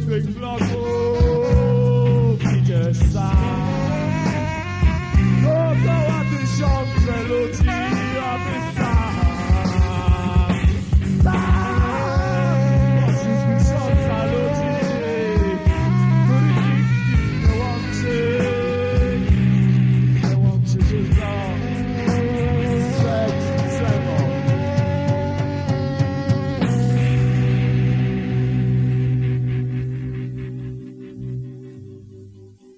no tengo